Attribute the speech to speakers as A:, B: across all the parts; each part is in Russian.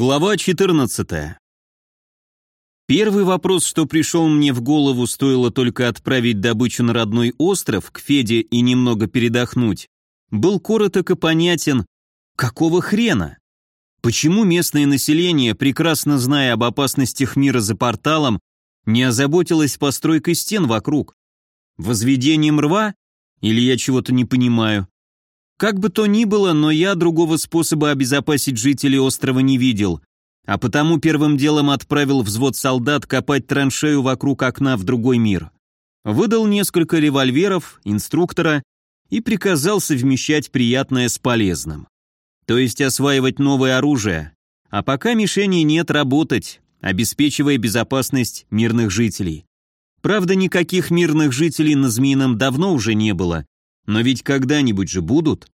A: Глава 14. Первый вопрос, что пришел мне в голову, стоило только отправить добычу на родной остров, к Феде и немного передохнуть, был короток и понятен «какого хрена?». Почему местное население, прекрасно зная об опасностях мира за порталом, не озаботилось постройкой стен вокруг? Возведением рва? Или я чего-то не понимаю? Как бы то ни было, но я другого способа обезопасить жителей острова не видел, а потому первым делом отправил взвод солдат копать траншею вокруг окна в другой мир. Выдал несколько револьверов, инструктора и приказал совмещать приятное с полезным. То есть осваивать новое оружие, а пока мишеней нет работать, обеспечивая безопасность мирных жителей. Правда, никаких мирных жителей на Змеином давно уже не было, но ведь когда-нибудь же будут.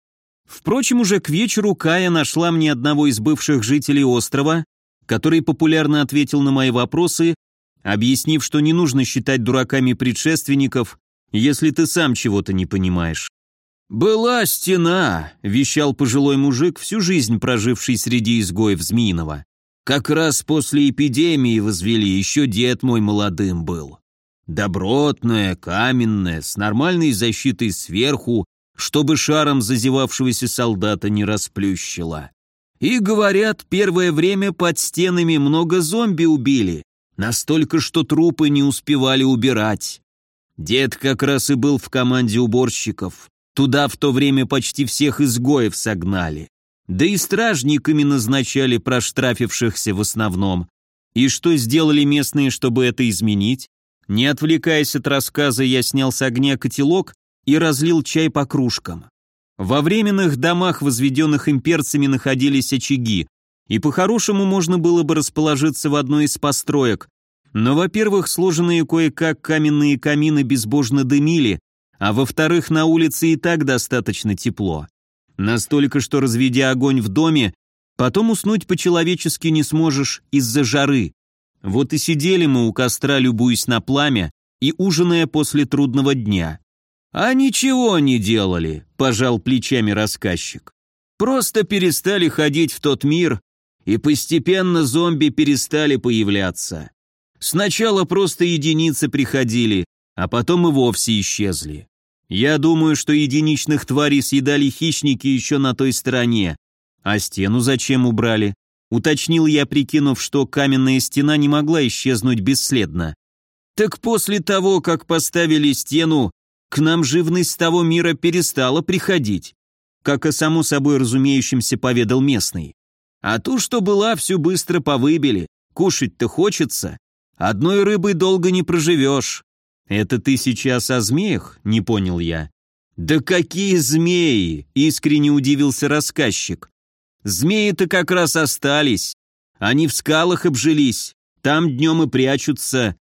A: Впрочем, уже к вечеру Кая нашла мне одного из бывших жителей острова, который популярно ответил на мои вопросы, объяснив, что не нужно считать дураками предшественников, если ты сам чего-то не понимаешь. «Была стена», — вещал пожилой мужик, всю жизнь проживший среди изгоев Змеиного. «Как раз после эпидемии возвели, еще дед мой молодым был. Добротная, каменная, с нормальной защитой сверху, чтобы шаром зазевавшегося солдата не расплющило. И, говорят, первое время под стенами много зомби убили, настолько, что трупы не успевали убирать. Дед как раз и был в команде уборщиков. Туда в то время почти всех изгоев согнали. Да и стражниками назначали проштрафившихся в основном. И что сделали местные, чтобы это изменить? Не отвлекаясь от рассказа, я снял с огня котелок и разлил чай по кружкам. Во временных домах, возведенных имперцами, находились очаги, и по-хорошему можно было бы расположиться в одной из построек, но, во-первых, сложенные кое-как каменные камины безбожно дымили, а во-вторых, на улице и так достаточно тепло. Настолько, что, разведя огонь в доме, потом уснуть по-человечески не сможешь из-за жары. Вот и сидели мы у костра, любуясь на пламя и ужиная после трудного дня. «А ничего не делали», – пожал плечами рассказчик. «Просто перестали ходить в тот мир, и постепенно зомби перестали появляться. Сначала просто единицы приходили, а потом и вовсе исчезли. Я думаю, что единичных тварей съедали хищники еще на той стороне. А стену зачем убрали? Уточнил я, прикинув, что каменная стена не могла исчезнуть бесследно. Так после того, как поставили стену, к нам живность того мира перестала приходить, как и само собой разумеющимся поведал местный. А ту, что была, всю быстро повыбили. Кушать-то хочется. Одной рыбой долго не проживешь. Это ты сейчас о змеях? Не понял я. Да какие змеи? Искренне удивился рассказчик. Змеи-то как раз остались. Они в скалах обжились, там днем и прячутся.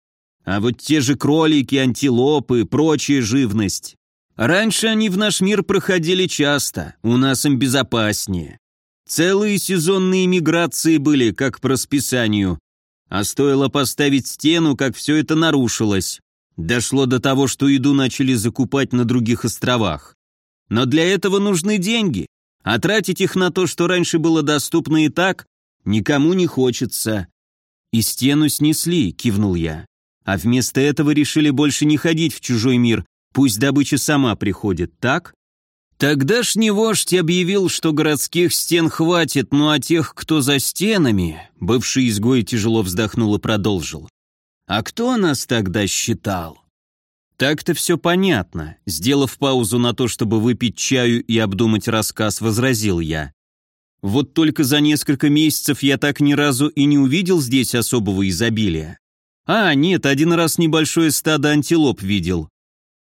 A: А вот те же кролики, антилопы, прочая живность. Раньше они в наш мир проходили часто, у нас им безопаснее. Целые сезонные миграции были, как по расписанию. А стоило поставить стену, как все это нарушилось. Дошло до того, что еду начали закупать на других островах. Но для этого нужны деньги. А тратить их на то, что раньше было доступно и так, никому не хочется. «И стену снесли», — кивнул я. «А вместо этого решили больше не ходить в чужой мир, пусть добыча сама приходит, так?» Тогдашний вождь объявил, что городских стен хватит, ну а тех, кто за стенами, бывший изгой тяжело вздохнул и продолжил. А кто нас тогда считал? Так-то все понятно. Сделав паузу на то, чтобы выпить чаю и обдумать рассказ, возразил я. Вот только за несколько месяцев я так ни разу и не увидел здесь особого изобилия. А, нет, один раз небольшое стадо антилоп видел.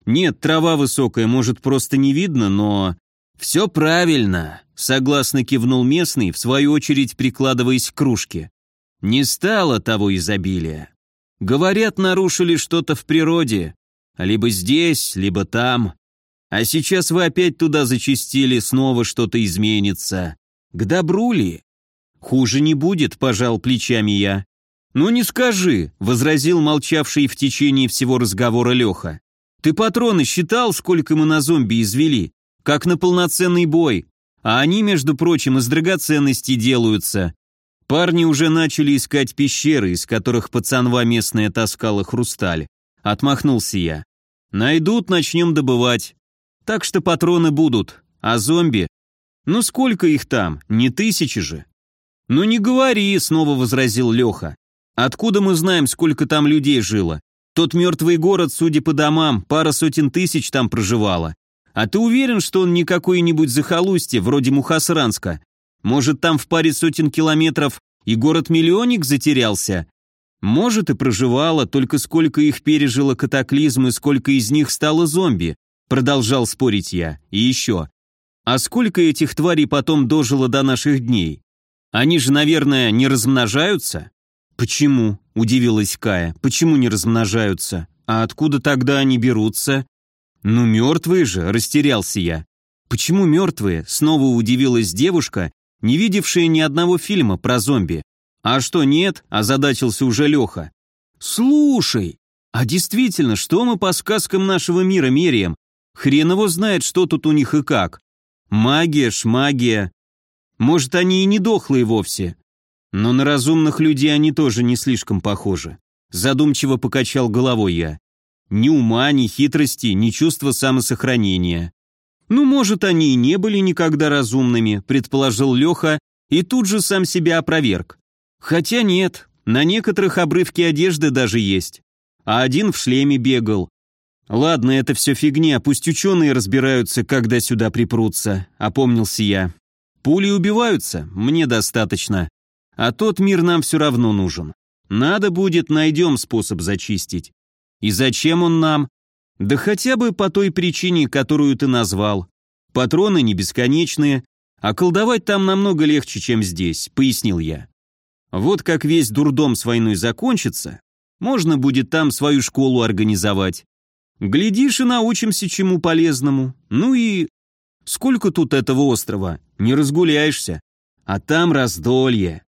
A: Нет, трава высокая, может, просто не видно, но... Все правильно, согласно кивнул местный, в свою очередь прикладываясь к кружке. Не стало того изобилия. Говорят, нарушили что-то в природе, либо здесь, либо там. А сейчас вы опять туда зачистили, снова что-то изменится. К добру ли? Хуже не будет, пожал плечами я. Ну не скажи, возразил молчавший в течение всего разговора Леха. Ты патроны считал, сколько мы на зомби извели? Как на полноценный бой. А они, между прочим, из драгоценностей делаются. Парни уже начали искать пещеры, из которых пацанва местная таскала хрусталь. Отмахнулся я. Найдут, начнем добывать. Так что патроны будут. А зомби? Ну сколько их там? Не тысячи же. Ну не говори, снова возразил Леха. Откуда мы знаем, сколько там людей жило? Тот мертвый город, судя по домам, пара сотен тысяч там проживало. А ты уверен, что он не какой-нибудь захолустье, вроде Мухасранска? Может, там в паре сотен километров и город-миллионник затерялся? Может, и проживало, только сколько их пережило катаклизм и сколько из них стало зомби? Продолжал спорить я. И еще. А сколько этих тварей потом дожило до наших дней? Они же, наверное, не размножаются? Почему? Удивилась Кая. Почему не размножаются? А откуда тогда они берутся? «Ну, мертвые же», — растерялся я. «Почему мертвые?» — снова удивилась девушка, не видевшая ни одного фильма про зомби. «А что, нет?» — озадачился уже Леха. «Слушай, а действительно, что мы по сказкам нашего мира меряем? Хрен его знает, что тут у них и как. Магия, шмагия. Может, они и не дохлые вовсе. Но на разумных людей они тоже не слишком похожи. Задумчиво покачал головой я. Ни ума, ни хитрости, ни чувства самосохранения. Ну, может, они и не были никогда разумными, предположил Леха, и тут же сам себя опроверг. Хотя нет, на некоторых обрывки одежды даже есть. А один в шлеме бегал. Ладно, это все фигня, пусть ученые разбираются, когда сюда припрутся, опомнился я. Пули убиваются, мне достаточно. А тот мир нам все равно нужен. Надо будет, найдем способ зачистить. И зачем он нам? Да хотя бы по той причине, которую ты назвал. Патроны не бесконечные, а колдовать там намного легче, чем здесь, пояснил я. Вот как весь дурдом с войной закончится, можно будет там свою школу организовать. Глядишь и научимся чему полезному. Ну и... Сколько тут этого острова? Не разгуляешься. А там раздолье.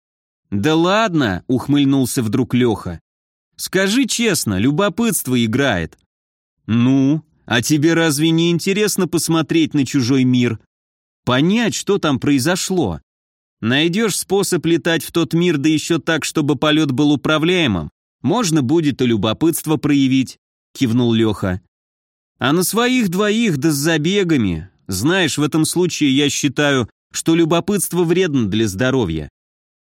A: Да ладно, ухмыльнулся вдруг Леха. Скажи честно, любопытство играет. Ну, а тебе разве не интересно посмотреть на чужой мир? Понять, что там произошло? Найдешь способ летать в тот мир, да еще так, чтобы полет был управляемым, можно будет и любопытство проявить, кивнул Леха. А на своих двоих да с забегами. Знаешь, в этом случае я считаю, что любопытство вредно для здоровья.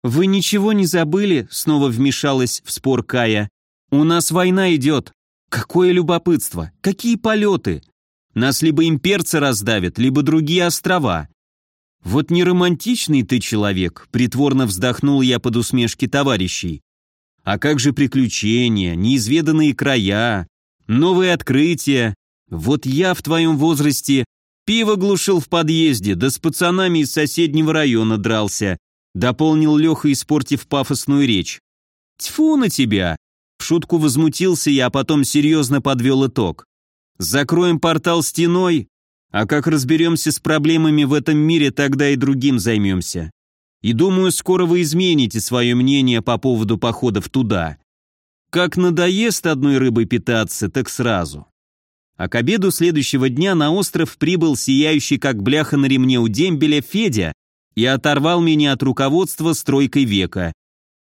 A: Вы ничего не забыли? Снова вмешалась в спор Кая. У нас война идет. Какое любопытство, какие полеты. Нас либо имперцы раздавят, либо другие острова. Вот не романтичный ты человек, притворно вздохнул я под усмешки товарищей. А как же приключения, неизведанные края, новые открытия? Вот я в твоем возрасте пиво глушил в подъезде, да с пацанами из соседнего района дрался, дополнил Леха, испортив пафосную речь. Тьфу на тебя! В шутку возмутился я, а потом серьезно подвел итог. Закроем портал стеной, а как разберемся с проблемами в этом мире, тогда и другим займемся. И думаю, скоро вы измените свое мнение по поводу походов туда. Как надоест одной рыбой питаться, так сразу. А к обеду следующего дня на остров прибыл сияющий как бляха на ремне у дембеля Федя и оторвал меня от руководства стройкой века.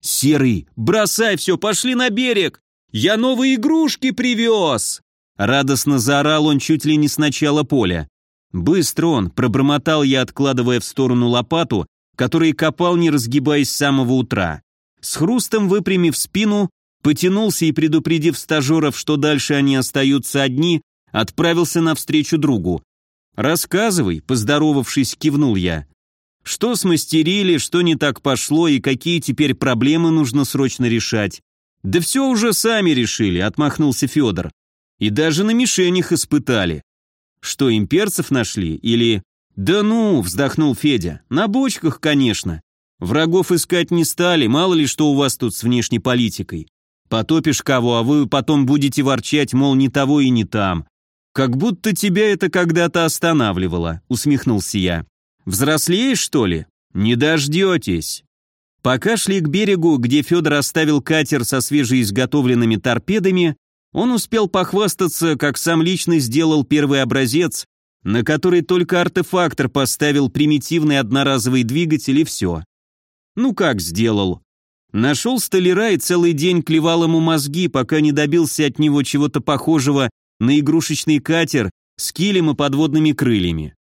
A: «Серый, бросай все, пошли на берег! Я новые игрушки привез!» Радостно заорал он чуть ли не с начала поля. Быстро он, пробормотал я, откладывая в сторону лопату, который копал, не разгибаясь с самого утра. С хрустом выпрямив спину, потянулся и, предупредив стажеров, что дальше они остаются одни, отправился навстречу другу. «Рассказывай», — поздоровавшись, кивнул я. Что смастерили, что не так пошло и какие теперь проблемы нужно срочно решать. Да все уже сами решили, отмахнулся Федор. И даже на мишенях испытали. Что, имперцев нашли или... Да ну, вздохнул Федя, на бочках, конечно. Врагов искать не стали, мало ли что у вас тут с внешней политикой. Потопишь кого, а вы потом будете ворчать, мол, не того и не там. Как будто тебя это когда-то останавливало, усмехнулся я. Взрослеешь, что ли? Не дождетесь. Пока шли к берегу, где Федор оставил катер со свежеизготовленными торпедами, он успел похвастаться, как сам лично сделал первый образец, на который только артефактор поставил примитивный одноразовый двигатель и все. Ну как сделал? Нашел столяра и целый день клевал ему мозги, пока не добился от него чего-то похожего на игрушечный катер с килем и подводными крыльями.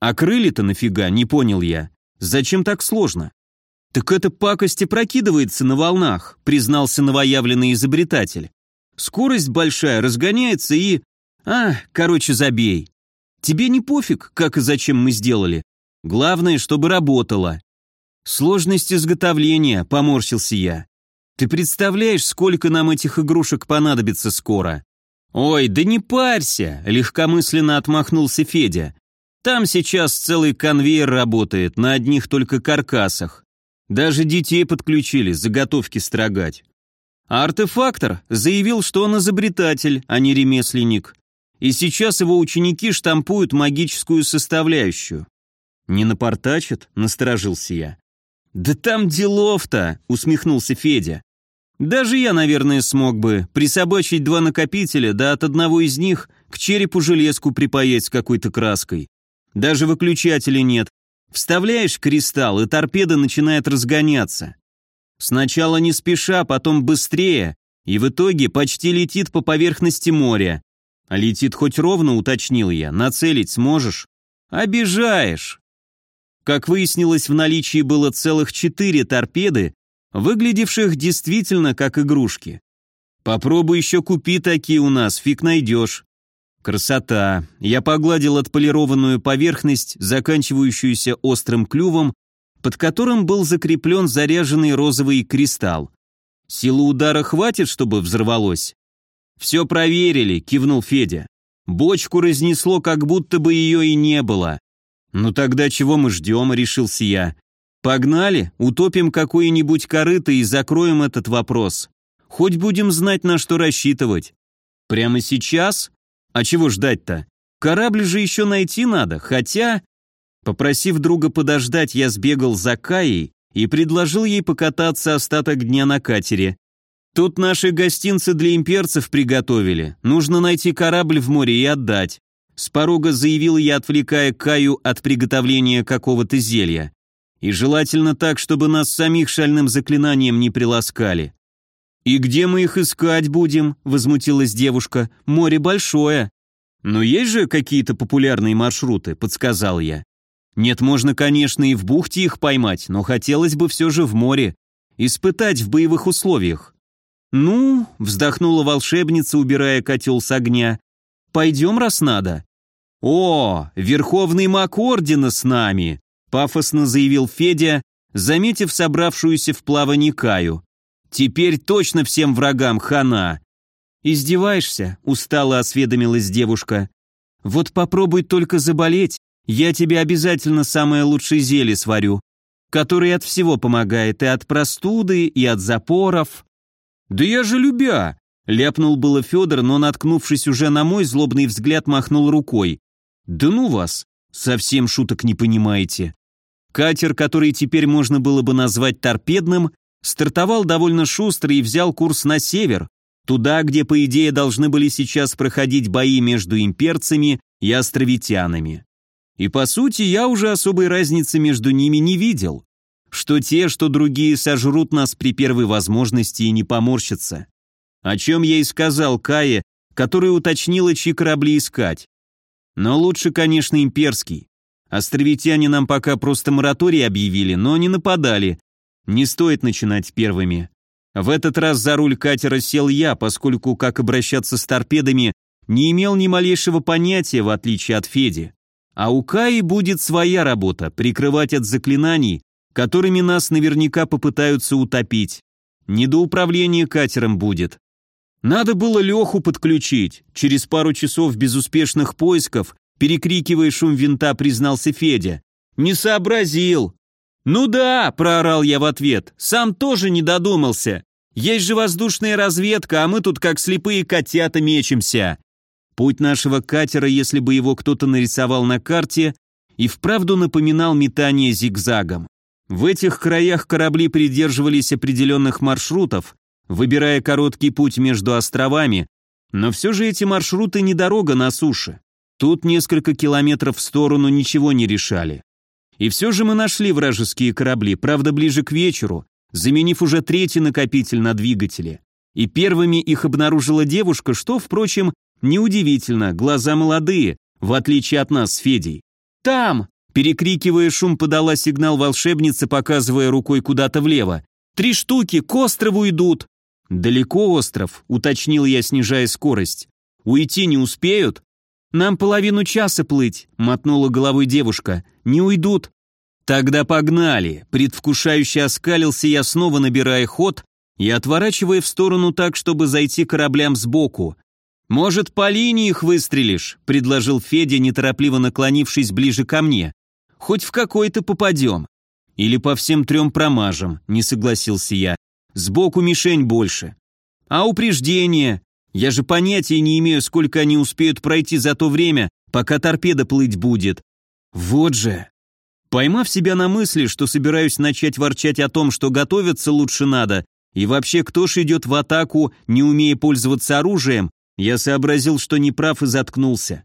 A: А крылья-то нафига, не понял я. Зачем так сложно? Так эта пакость и прокидывается на волнах, признался новоявленный изобретатель. Скорость большая, разгоняется и... А, короче, забей. Тебе не пофиг, как и зачем мы сделали. Главное, чтобы работало. Сложность изготовления, поморщился я. Ты представляешь, сколько нам этих игрушек понадобится скоро? Ой, да не парься, легкомысленно отмахнулся Федя. Там сейчас целый конвейер работает на одних только каркасах. Даже детей подключили, заготовки строгать. А артефактор заявил, что он изобретатель, а не ремесленник. И сейчас его ученики штампуют магическую составляющую. «Не напортачат?» – насторожился я. «Да там делов-то!» – усмехнулся Федя. «Даже я, наверное, смог бы присобачить два накопителя, да от одного из них к черепу железку припаять какой-то краской. Даже выключателя нет. Вставляешь кристалл, и торпеда начинает разгоняться. Сначала не спеша, потом быстрее, и в итоге почти летит по поверхности моря. Летит хоть ровно, уточнил я, нацелить сможешь? Обижаешь. Как выяснилось, в наличии было целых четыре торпеды, выглядевших действительно как игрушки. Попробуй еще купи такие у нас, фиг найдешь. Красота. Я погладил отполированную поверхность, заканчивающуюся острым клювом, под которым был закреплен заряженный розовый кристалл. Силы удара хватит, чтобы взорвалось? «Все проверили», — кивнул Федя. «Бочку разнесло, как будто бы ее и не было. «Ну тогда чего мы ждем?» – решился я. «Погнали, утопим какое-нибудь корыто и закроем этот вопрос. Хоть будем знать, на что рассчитывать. Прямо сейчас? А чего ждать-то? Корабль же еще найти надо, хотя...» Попросив друга подождать, я сбегал за Каей и предложил ей покататься остаток дня на катере. Тут наши гостинцы для имперцев приготовили. Нужно найти корабль в море и отдать. С порога заявил я, отвлекая Каю от приготовления какого-то зелья. И желательно так, чтобы нас самих шальным заклинанием не приласкали. «И где мы их искать будем?» – возмутилась девушка. «Море большое». «Но есть же какие-то популярные маршруты», – подсказал я. «Нет, можно, конечно, и в бухте их поймать, но хотелось бы все же в море. Испытать в боевых условиях». «Ну», – вздохнула волшебница, убирая котел с огня, Пойдем, раз надо». «О, верховный маг ордена с нами!» — пафосно заявил Федя, заметив собравшуюся в плавании Каю. «Теперь точно всем врагам хана!» «Издеваешься?» — устало осведомилась девушка. «Вот попробуй только заболеть, я тебе обязательно самое лучшее зелье сварю, которое от всего помогает, и от простуды, и от запоров». «Да я же любя!» Ляпнул было Федор, но, наткнувшись уже на мой злобный взгляд, махнул рукой. «Да ну вас! Совсем шуток не понимаете». Катер, который теперь можно было бы назвать торпедным, стартовал довольно шустро и взял курс на север, туда, где, по идее, должны были сейчас проходить бои между имперцами и островитянами. И, по сути, я уже особой разницы между ними не видел. Что те, что другие сожрут нас при первой возможности и не поморщатся о чем я и сказал Кае, который уточнила, чьи корабли искать. Но лучше, конечно, имперский. Островитяне нам пока просто мораторий объявили, но не нападали. Не стоит начинать первыми. В этот раз за руль катера сел я, поскольку, как обращаться с торпедами, не имел ни малейшего понятия, в отличие от Феди. А у Каи будет своя работа – прикрывать от заклинаний, которыми нас наверняка попытаются утопить. Не до управления катером будет. Надо было Леху подключить. Через пару часов безуспешных поисков, перекрикивая шум винта, признался Федя. «Не сообразил!» «Ну да», — проорал я в ответ, — «сам тоже не додумался. Есть же воздушная разведка, а мы тут как слепые котята мечемся». Путь нашего катера, если бы его кто-то нарисовал на карте, и вправду напоминал метание зигзагом. В этих краях корабли придерживались определенных маршрутов, выбирая короткий путь между островами, но все же эти маршруты не дорога на суше. Тут несколько километров в сторону ничего не решали. И все же мы нашли вражеские корабли, правда ближе к вечеру, заменив уже третий накопитель на двигателе. И первыми их обнаружила девушка, что, впрочем, неудивительно, глаза молодые, в отличие от нас с Федей. «Там!» – перекрикивая шум, подала сигнал волшебница, показывая рукой куда-то влево. «Три штуки, к острову идут!» «Далеко остров», — уточнил я, снижая скорость. «Уйти не успеют?» «Нам половину часа плыть», — мотнула головой девушка. «Не уйдут». «Тогда погнали!» Предвкушающе оскалился я, снова набирая ход и отворачивая в сторону так, чтобы зайти кораблям сбоку. «Может, по линии их выстрелишь?» — предложил Федя, неторопливо наклонившись ближе ко мне. «Хоть в какой-то попадем». «Или по всем трем промажем», — не согласился я. Сбоку мишень больше. А упреждение? Я же понятия не имею, сколько они успеют пройти за то время, пока торпеда плыть будет. Вот же. Поймав себя на мысли, что собираюсь начать ворчать о том, что готовиться лучше надо, и вообще кто ж идет в атаку, не умея пользоваться оружием, я сообразил, что не прав и заткнулся.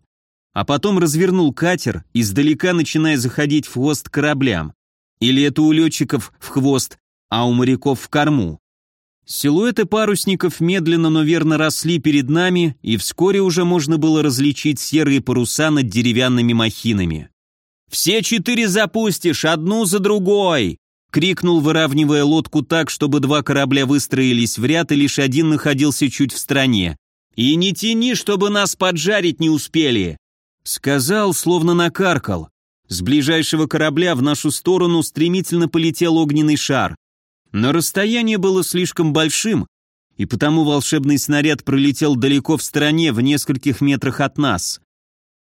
A: А потом развернул катер, издалека начиная заходить в хвост кораблям. Или это у летчиков в хвост, а у моряков в корму. Силуэты парусников медленно, но верно росли перед нами, и вскоре уже можно было различить серые паруса над деревянными махинами. «Все четыре запустишь, одну за другой!» — крикнул, выравнивая лодку так, чтобы два корабля выстроились в ряд, и лишь один находился чуть в стороне. «И не тяни, чтобы нас поджарить не успели!» Сказал, словно накаркал. С ближайшего корабля в нашу сторону стремительно полетел огненный шар. Но расстояние было слишком большим, и потому волшебный снаряд пролетел далеко в стороне, в нескольких метрах от нас.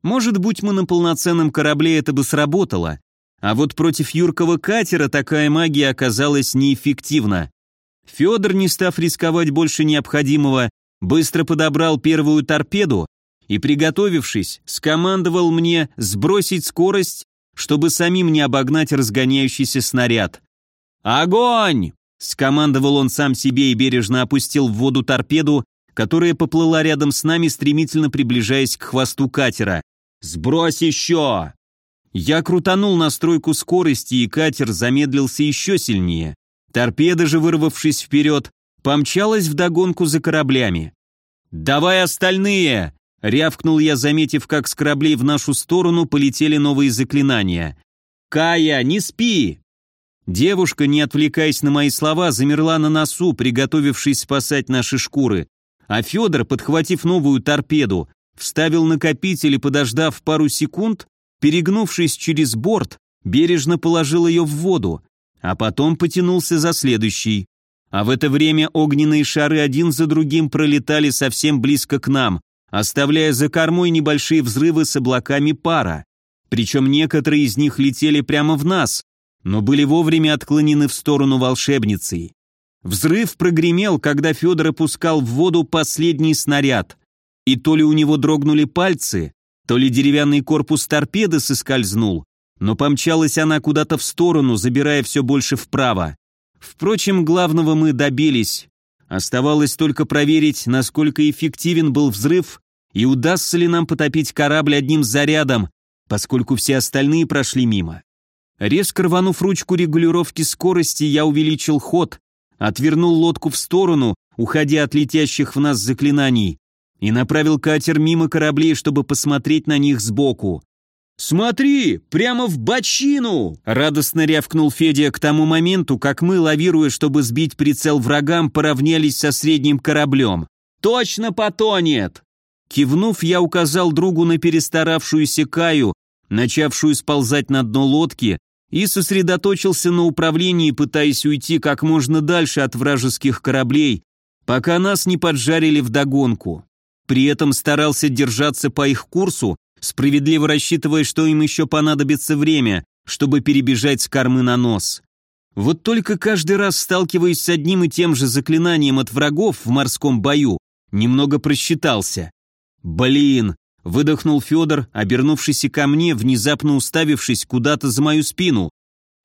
A: Может быть, мы на полноценном корабле это бы сработало, а вот против юркого катера такая магия оказалась неэффективна. Федор, не став рисковать больше необходимого, быстро подобрал первую торпеду и, приготовившись, скомандовал мне сбросить скорость, чтобы самим не обогнать разгоняющийся снаряд. «Огонь!» — скомандовал он сам себе и бережно опустил в воду торпеду, которая поплыла рядом с нами, стремительно приближаясь к хвосту катера. «Сбрось еще!» Я крутанул настройку скорости, и катер замедлился еще сильнее. Торпеда же, вырвавшись вперед, помчалась вдогонку за кораблями. «Давай остальные!» — рявкнул я, заметив, как с кораблей в нашу сторону полетели новые заклинания. «Кая, не спи!» Девушка, не отвлекаясь на мои слова, замерла на носу, приготовившись спасать наши шкуры. А Федор, подхватив новую торпеду, вставил накопитель и, подождав пару секунд, перегнувшись через борт, бережно положил ее в воду, а потом потянулся за следующий. А в это время огненные шары один за другим пролетали совсем близко к нам, оставляя за кормой небольшие взрывы с облаками пара. Причем некоторые из них летели прямо в нас, но были вовремя отклонены в сторону волшебницы. Взрыв прогремел, когда Федор опускал в воду последний снаряд. И то ли у него дрогнули пальцы, то ли деревянный корпус торпеды соскользнул, но помчалась она куда-то в сторону, забирая все больше вправо. Впрочем, главного мы добились. Оставалось только проверить, насколько эффективен был взрыв и удастся ли нам потопить корабль одним зарядом, поскольку все остальные прошли мимо. Резко рванув ручку регулировки скорости, я увеличил ход, отвернул лодку в сторону, уходя от летящих в нас заклинаний, и направил катер мимо кораблей, чтобы посмотреть на них сбоку. «Смотри, прямо в бочину!» — радостно рявкнул Федя к тому моменту, как мы, лавируя, чтобы сбить прицел врагам, поравнялись со средним кораблем. «Точно потонет!» Кивнув, я указал другу на перестаравшуюся Каю, начавшую сползать на дно лодки, и сосредоточился на управлении, пытаясь уйти как можно дальше от вражеских кораблей, пока нас не поджарили вдогонку. При этом старался держаться по их курсу, справедливо рассчитывая, что им еще понадобится время, чтобы перебежать с кормы на нос. Вот только каждый раз сталкиваясь с одним и тем же заклинанием от врагов в морском бою, немного просчитался. Блин, Выдохнул Федор, обернувшись ко мне, внезапно уставившись куда-то за мою спину.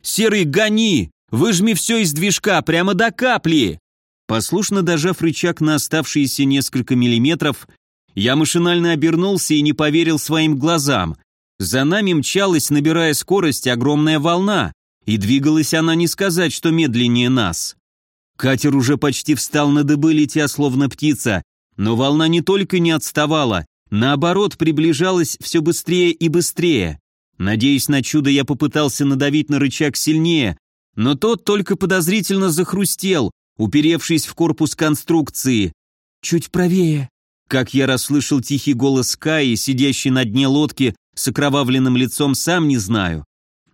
A: «Серый, гони! Выжми все из движка, прямо до капли!» Послушно дожав рычаг на оставшиеся несколько миллиметров, я машинально обернулся и не поверил своим глазам. За нами мчалась, набирая скорость, огромная волна, и двигалась она не сказать, что медленнее нас. Катер уже почти встал на дыбы, летя словно птица, но волна не только не отставала, наоборот, приближалась все быстрее и быстрее. Надеясь на чудо, я попытался надавить на рычаг сильнее, но тот только подозрительно захрустел, уперевшись в корпус конструкции. «Чуть правее», как я расслышал тихий голос Каи, сидящий на дне лодки с окровавленным лицом, сам не знаю.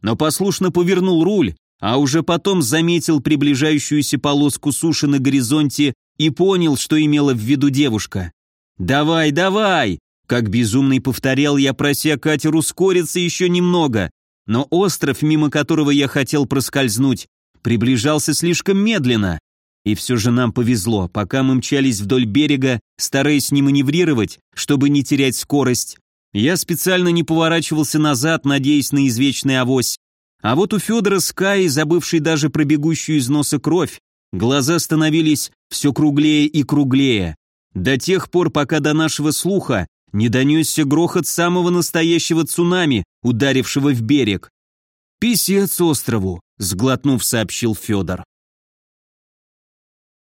A: Но послушно повернул руль, а уже потом заметил приближающуюся полоску суши на горизонте и понял, что имела в виду девушка. «Давай, давай!» Как безумный повторял я, прося катер ускориться еще немного, но остров, мимо которого я хотел проскользнуть, приближался слишком медленно. И все же нам повезло, пока мы мчались вдоль берега, стараясь не маневрировать, чтобы не терять скорость. Я специально не поворачивался назад, надеясь на извечный авось. А вот у Федора Скай, забывший даже про бегущую из носа кровь, глаза становились все круглее и круглее. До тех пор, пока до нашего слуха не донесся грохот самого настоящего цунами, ударившего в берег. «Писец острову», — сглотнув, сообщил Федор.